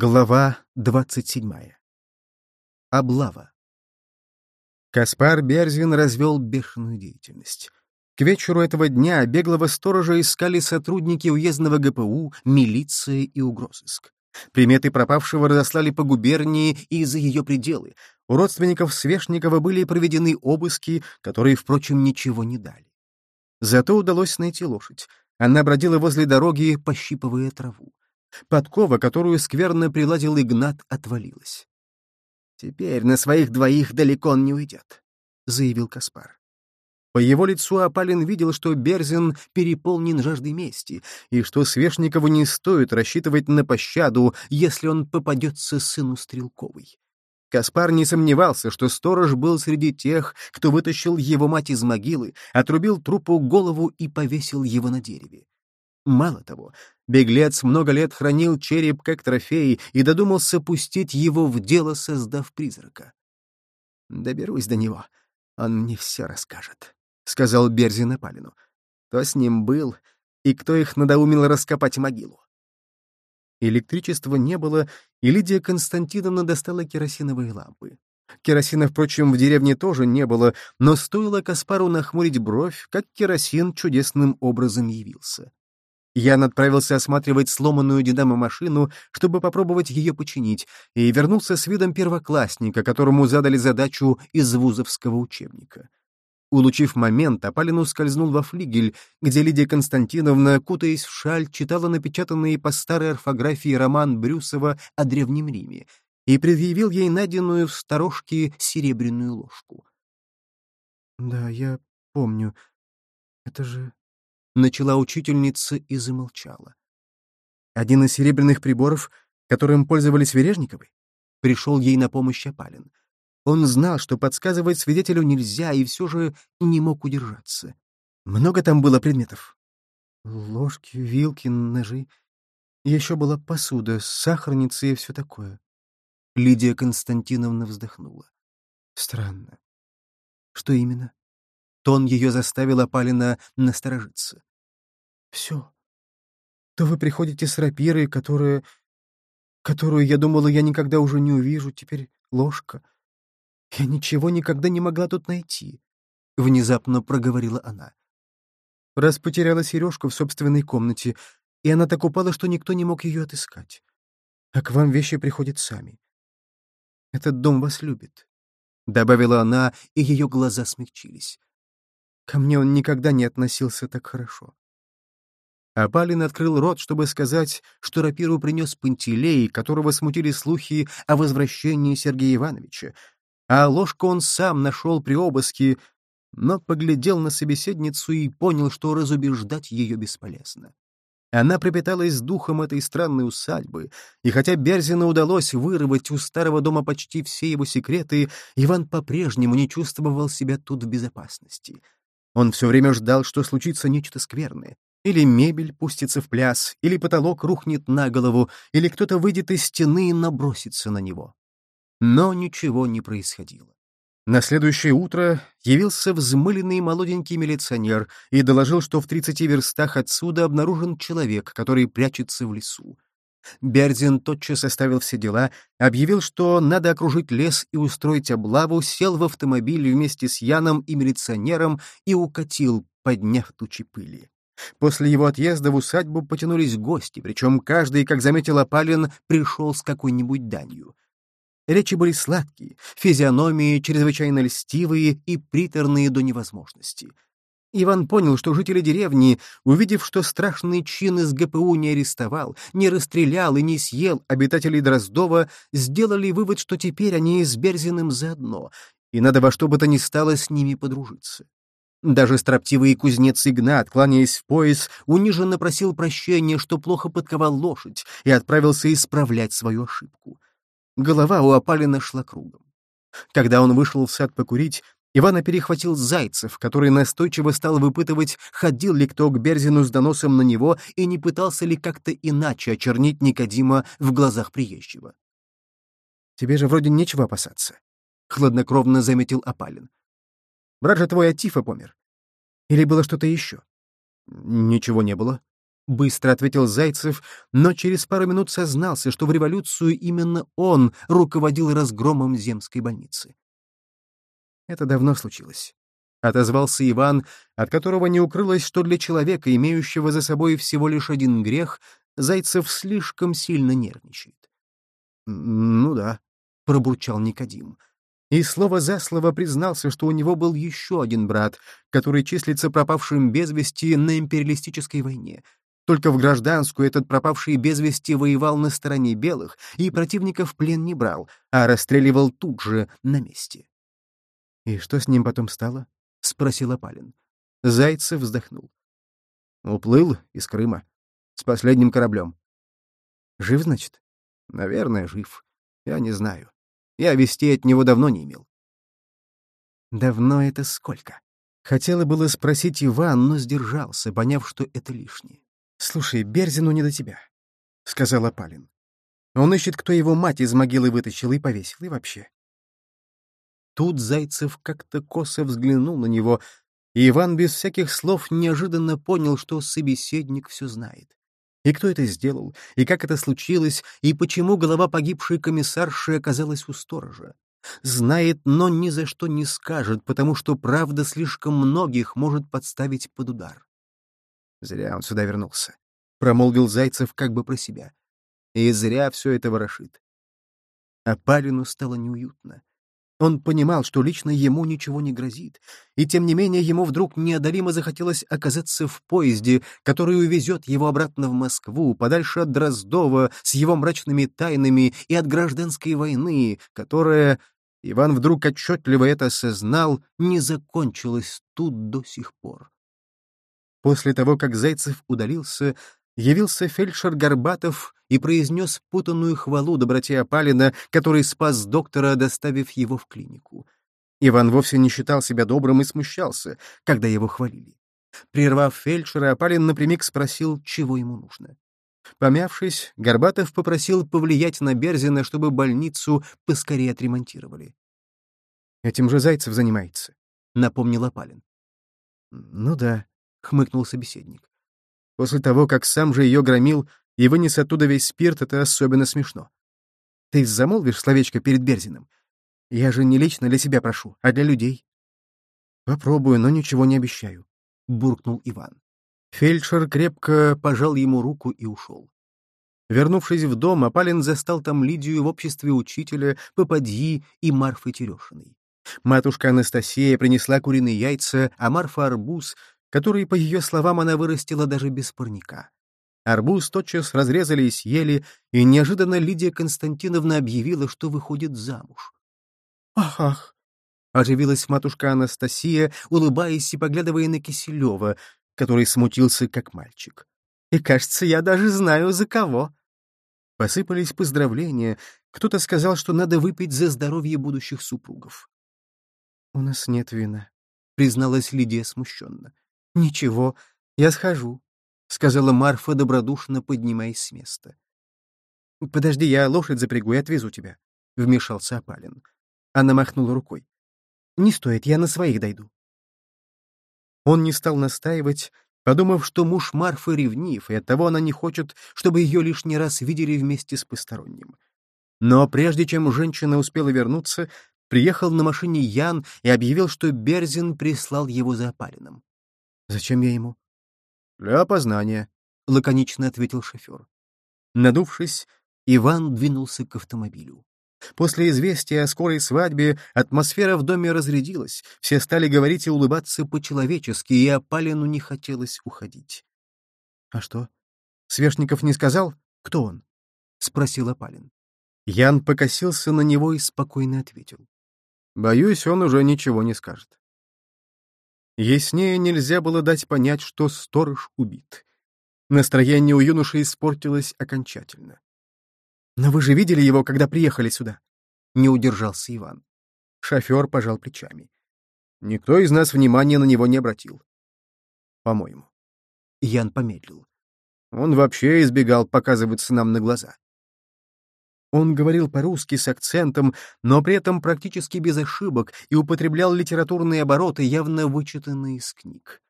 Глава двадцать седьмая. Облава. Каспар Берзин развел бешеную деятельность. К вечеру этого дня беглого сторожа искали сотрудники уездного ГПУ, милиция и угрозыск. Приметы пропавшего разослали по губернии и за ее пределы. У родственников Свешникова были проведены обыски, которые, впрочем, ничего не дали. Зато удалось найти лошадь. Она бродила возле дороги, пощипывая траву. Подкова, которую скверно приладил Игнат, отвалилась. «Теперь на своих двоих далеко он не уйдет», — заявил Каспар. По его лицу Апалин видел, что Берзин переполнен жаждой мести, и что Свешникову не стоит рассчитывать на пощаду, если он попадется сыну Стрелковой. Каспар не сомневался, что сторож был среди тех, кто вытащил его мать из могилы, отрубил трупу голову и повесил его на дереве. Мало того, беглец много лет хранил череп как трофей и додумался пустить его в дело, создав призрака. «Доберусь до него, он мне все расскажет», — сказал Берзин Апалину. «Кто с ним был и кто их надоумил раскопать могилу?» Электричества не было, и Лидия Константиновна достала керосиновые лампы. Керосина, впрочем, в деревне тоже не было, но стоило Каспару нахмурить бровь, как керосин чудесным образом явился. Ян отправился осматривать сломанную динамо-машину, чтобы попробовать ее починить, и вернулся с видом первоклассника, которому задали задачу из вузовского учебника. Улучив момент, Апалин скользнул во флигель, где Лидия Константиновна, кутаясь в шаль, читала напечатанный по старой орфографии роман Брюсова о Древнем Риме и предъявил ей найденную в сторожке серебряную ложку. «Да, я помню. Это же начала учительница и замолчала. Один из серебряных приборов, которым пользовались Вережниковы, пришел ей на помощь Апалин. Он знал, что подсказывать свидетелю нельзя, и все же не мог удержаться. Много там было предметов. Ложки, вилки, ножи. Еще была посуда, сахарница и все такое. Лидия Константиновна вздохнула. Странно. Что именно? Тон ее заставил Апалина насторожиться. Все. То вы приходите с рапирой, которая... которую, я думала, я никогда уже не увижу, теперь ложка. Я ничего никогда не могла тут найти, — внезапно проговорила она. Раз потеряла сережку в собственной комнате, и она так упала, что никто не мог ее отыскать. А к вам вещи приходят сами. Этот дом вас любит, — добавила она, и ее глаза смягчились. Ко мне он никогда не относился так хорошо. Апалин открыл рот, чтобы сказать, что рапиру принес Пантелей, которого смутили слухи о возвращении Сергея Ивановича, а ложку он сам нашел при обыске, но поглядел на собеседницу и понял, что разубеждать ее бесполезно. Она пропиталась духом этой странной усадьбы, и хотя Берзину удалось вырвать у старого дома почти все его секреты, Иван по-прежнему не чувствовал себя тут в безопасности. Он все время ждал, что случится нечто скверное, или мебель пустится в пляс, или потолок рухнет на голову, или кто-то выйдет из стены и набросится на него. Но ничего не происходило. На следующее утро явился взмыленный молоденький милиционер и доложил, что в 30 верстах отсюда обнаружен человек, который прячется в лесу. Бердин тотчас оставил все дела, объявил, что надо окружить лес и устроить облаву, сел в автомобиль вместе с Яном и милиционером и укатил, подняв тучи пыли. После его отъезда в усадьбу потянулись гости, причем каждый, как заметил Апалин, пришел с какой-нибудь данью. Речи были сладкие, физиономии чрезвычайно льстивые и приторные до невозможности. Иван понял, что жители деревни, увидев, что страшный чин из ГПУ не арестовал, не расстрелял и не съел обитателей Дроздова, сделали вывод, что теперь они с Берзиным заодно, и надо во что бы то ни стало с ними подружиться. Даже строптивый кузнец Игнат, кланяясь в пояс, униженно просил прощения, что плохо подковал лошадь, и отправился исправлять свою ошибку. Голова у опалина шла кругом. Когда он вышел в сад покурить, Ивана перехватил Зайцев, который настойчиво стал выпытывать, ходил ли кто к Берзину с доносом на него и не пытался ли как-то иначе очернить Никодима в глазах приезжего. «Тебе же вроде нечего опасаться», — хладнокровно заметил Апалин. Брат же твой от тифа помер. Или было что-то еще? Ничего не было. Быстро ответил Зайцев, но через пару минут сознался, что в революцию именно он руководил разгромом земской больницы. Это давно случилось. Отозвался Иван, от которого не укрылось, что для человека, имеющего за собой всего лишь один грех, Зайцев слишком сильно нервничает. «Ну да», — пробурчал Никодим. И слово за слово признался, что у него был еще один брат, который числится пропавшим без вести на империалистической войне — только в гражданскую этот пропавший без вести воевал на стороне белых и противников в плен не брал, а расстреливал тут же, на месте. «И что с ним потом стало?» — спросил Апалин. Зайцев вздохнул. «Уплыл из Крыма. С последним кораблем». «Жив, значит?» «Наверное, жив. Я не знаю. Я вестей от него давно не имел». «Давно это сколько?» Хотела было спросить Иван, но сдержался, поняв, что это лишнее. «Слушай, Берзину не до тебя», — сказал Апалин. «Он ищет, кто его мать из могилы вытащил и повесил, и вообще». Тут Зайцев как-то косо взглянул на него, и Иван без всяких слов неожиданно понял, что собеседник все знает. И кто это сделал, и как это случилось, и почему голова погибшей комиссарши оказалась у сторожа. Знает, но ни за что не скажет, потому что правда слишком многих может подставить под удар. Зря он сюда вернулся. Промолвил Зайцев как бы про себя. И зря все это ворошит. А Палину стало неуютно. Он понимал, что лично ему ничего не грозит, и тем не менее ему вдруг неодолимо захотелось оказаться в поезде, который увезет его обратно в Москву, подальше от Дроздова, с его мрачными тайнами и от гражданской войны, которая, Иван вдруг отчетливо это осознал, не закончилась тут до сих пор. После того, как Зайцев удалился, явился фельдшер Горбатов и произнес путанную хвалу доброте Апалина, который спас доктора, доставив его в клинику. Иван вовсе не считал себя добрым и смущался, когда его хвалили. Прервав фельдшера, Апалин напрямик спросил, чего ему нужно. Помявшись, Горбатов попросил повлиять на Берзина, чтобы больницу поскорее отремонтировали. «Этим же Зайцев занимается», — напомнил Апалин. «Ну да», — хмыкнул собеседник. «После того, как сам же ее громил и вынес оттуда весь спирт, это особенно смешно. Ты замолвишь словечко перед Берзиным? Я же не лично для себя прошу, а для людей». «Попробую, но ничего не обещаю», — буркнул Иван. Фельдшер крепко пожал ему руку и ушел. Вернувшись в дом, Апалин застал там Лидию в обществе учителя, Попадьи и Марфы Терешиной. Матушка Анастасия принесла куриные яйца, а Марфа — арбуз, который, по ее словам, она вырастила даже без парника. Арбуз тотчас разрезали и съели, и неожиданно Лидия Константиновна объявила, что выходит замуж. «Ах, ах!» — оживилась матушка Анастасия, улыбаясь и поглядывая на Киселева, который смутился, как мальчик. «И, кажется, я даже знаю, за кого». Посыпались поздравления. Кто-то сказал, что надо выпить за здоровье будущих супругов. «У нас нет вина», — призналась Лидия смущенно. «Ничего, я схожу», — сказала Марфа, добродушно поднимаясь с места. «Подожди, я лошадь запрягу и отвезу тебя», — вмешался Апалин. Она махнула рукой. «Не стоит, я на своих дойду». Он не стал настаивать, подумав, что муж Марфы ревнив, и оттого она не хочет, чтобы ее лишний раз видели вместе с посторонним. Но прежде чем женщина успела вернуться, приехал на машине Ян и объявил, что Берзин прислал его за Апалином. «Зачем я ему?» «Для опознания», — лаконично ответил шофер. Надувшись, Иван двинулся к автомобилю. После известия о скорой свадьбе атмосфера в доме разрядилась, все стали говорить и улыбаться по-человечески, и Апалину не хотелось уходить. «А что? Свешников не сказал, кто он?» — спросил Апалин. Ян покосился на него и спокойно ответил. «Боюсь, он уже ничего не скажет». Яснее нельзя было дать понять, что сторож убит. Настроение у юноши испортилось окончательно. «Но вы же видели его, когда приехали сюда?» — не удержался Иван. Шофер пожал плечами. Никто из нас внимания на него не обратил. По-моему. Ян помедлил. Он вообще избегал показываться нам на глаза. Он говорил по-русски с акцентом, но при этом практически без ошибок и употреблял литературные обороты, явно вычитанные из книг.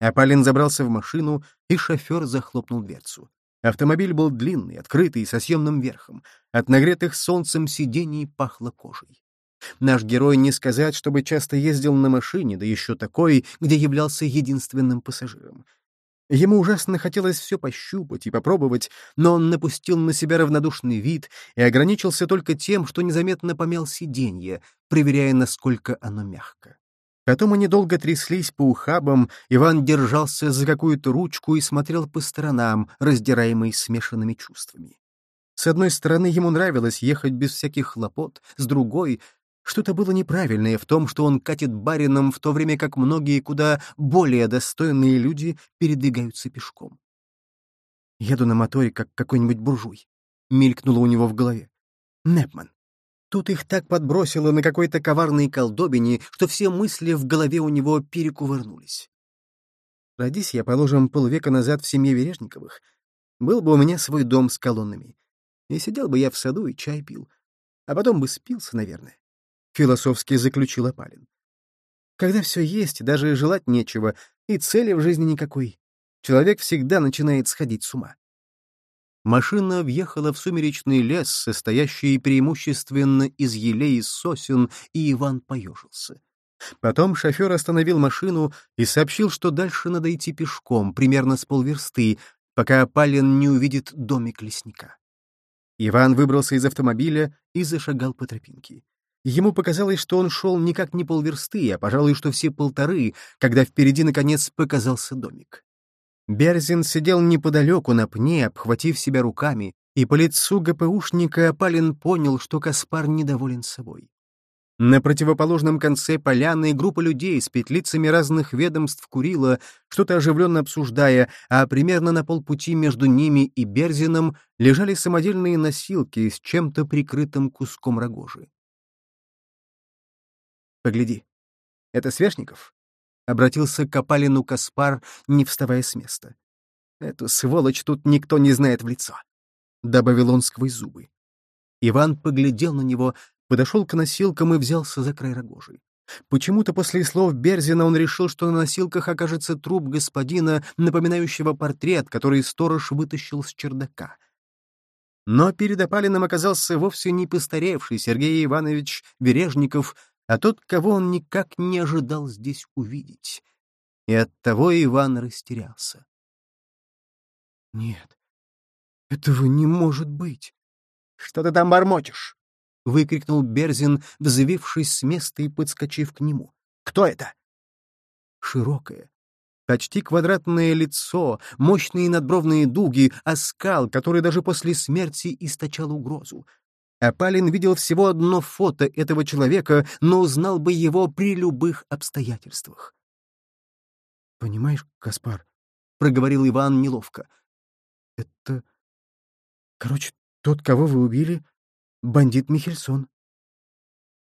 Апалин забрался в машину, и шофер захлопнул дверцу. Автомобиль был длинный, открытый, со съемным верхом. От нагретых солнцем сидений пахло кожей. Наш герой не сказать, чтобы часто ездил на машине, да еще такой, где являлся единственным пассажиром. Ему ужасно хотелось все пощупать и попробовать, но он напустил на себя равнодушный вид и ограничился только тем, что незаметно помял сиденье, проверяя, насколько оно мягко. Потом они долго тряслись по ухабам, Иван держался за какую-то ручку и смотрел по сторонам, раздираемый смешанными чувствами. С одной стороны, ему нравилось ехать без всяких хлопот, с другой что-то было неправильное в том, что он катит барином, в то время как многие куда более достойные люди передвигаются пешком. «Еду на моторе, как какой-нибудь буржуй», — мелькнуло у него в голове. «Непман. Тут их так подбросило на какой-то коварной колдобине, что все мысли в голове у него перекувырнулись. Родись я, положим, полвека назад в семье Вережниковых, был бы у меня свой дом с колоннами, и сидел бы я в саду и чай пил, а потом бы спился, наверное. — философски заключил Апалин. «Когда все есть, даже желать нечего, и цели в жизни никакой, человек всегда начинает сходить с ума». Машина въехала в сумеречный лес, состоящий преимущественно из елей и сосен, и Иван поежился. Потом шофер остановил машину и сообщил, что дальше надо идти пешком, примерно с полверсты, пока Апалин не увидит домик лесника. Иван выбрался из автомобиля и зашагал по тропинке. Ему показалось, что он шел никак не полверсты, а, пожалуй, что все полторы, когда впереди, наконец, показался домик. Берзин сидел неподалеку на пне, обхватив себя руками, и по лицу ГПУшника Апалин понял, что Каспар недоволен собой. На противоположном конце поляны группа людей с петлицами разных ведомств курила, что-то оживленно обсуждая, а примерно на полпути между ними и Берзином лежали самодельные носилки с чем-то прикрытым куском рогожи. Погляди. Это Свешников?» — обратился к Копалину Каспар, не вставая с места. «Эту сволочь тут никто не знает в лицо», — добавил он сквозь зубы. Иван поглядел на него, подошел к носилкам и взялся за край рогожи. Почему-то после слов Берзина он решил, что на носилках окажется труп господина, напоминающего портрет, который сторож вытащил с чердака. Но перед опалином оказался вовсе не постаревший Сергей Иванович Вережников, а тот, кого он никак не ожидал здесь увидеть. И оттого Иван растерялся. «Нет, этого не может быть!» «Что ты там бормочешь?» — выкрикнул Берзин, взвившись с места и подскочив к нему. «Кто это?» Широкое, почти квадратное лицо, мощные надбровные дуги, оскал, который даже после смерти источал угрозу. Апалин видел всего одно фото этого человека, но узнал бы его при любых обстоятельствах. «Понимаешь, Каспар», — проговорил Иван неловко, — «это... Короче, тот, кого вы убили, бандит Михельсон».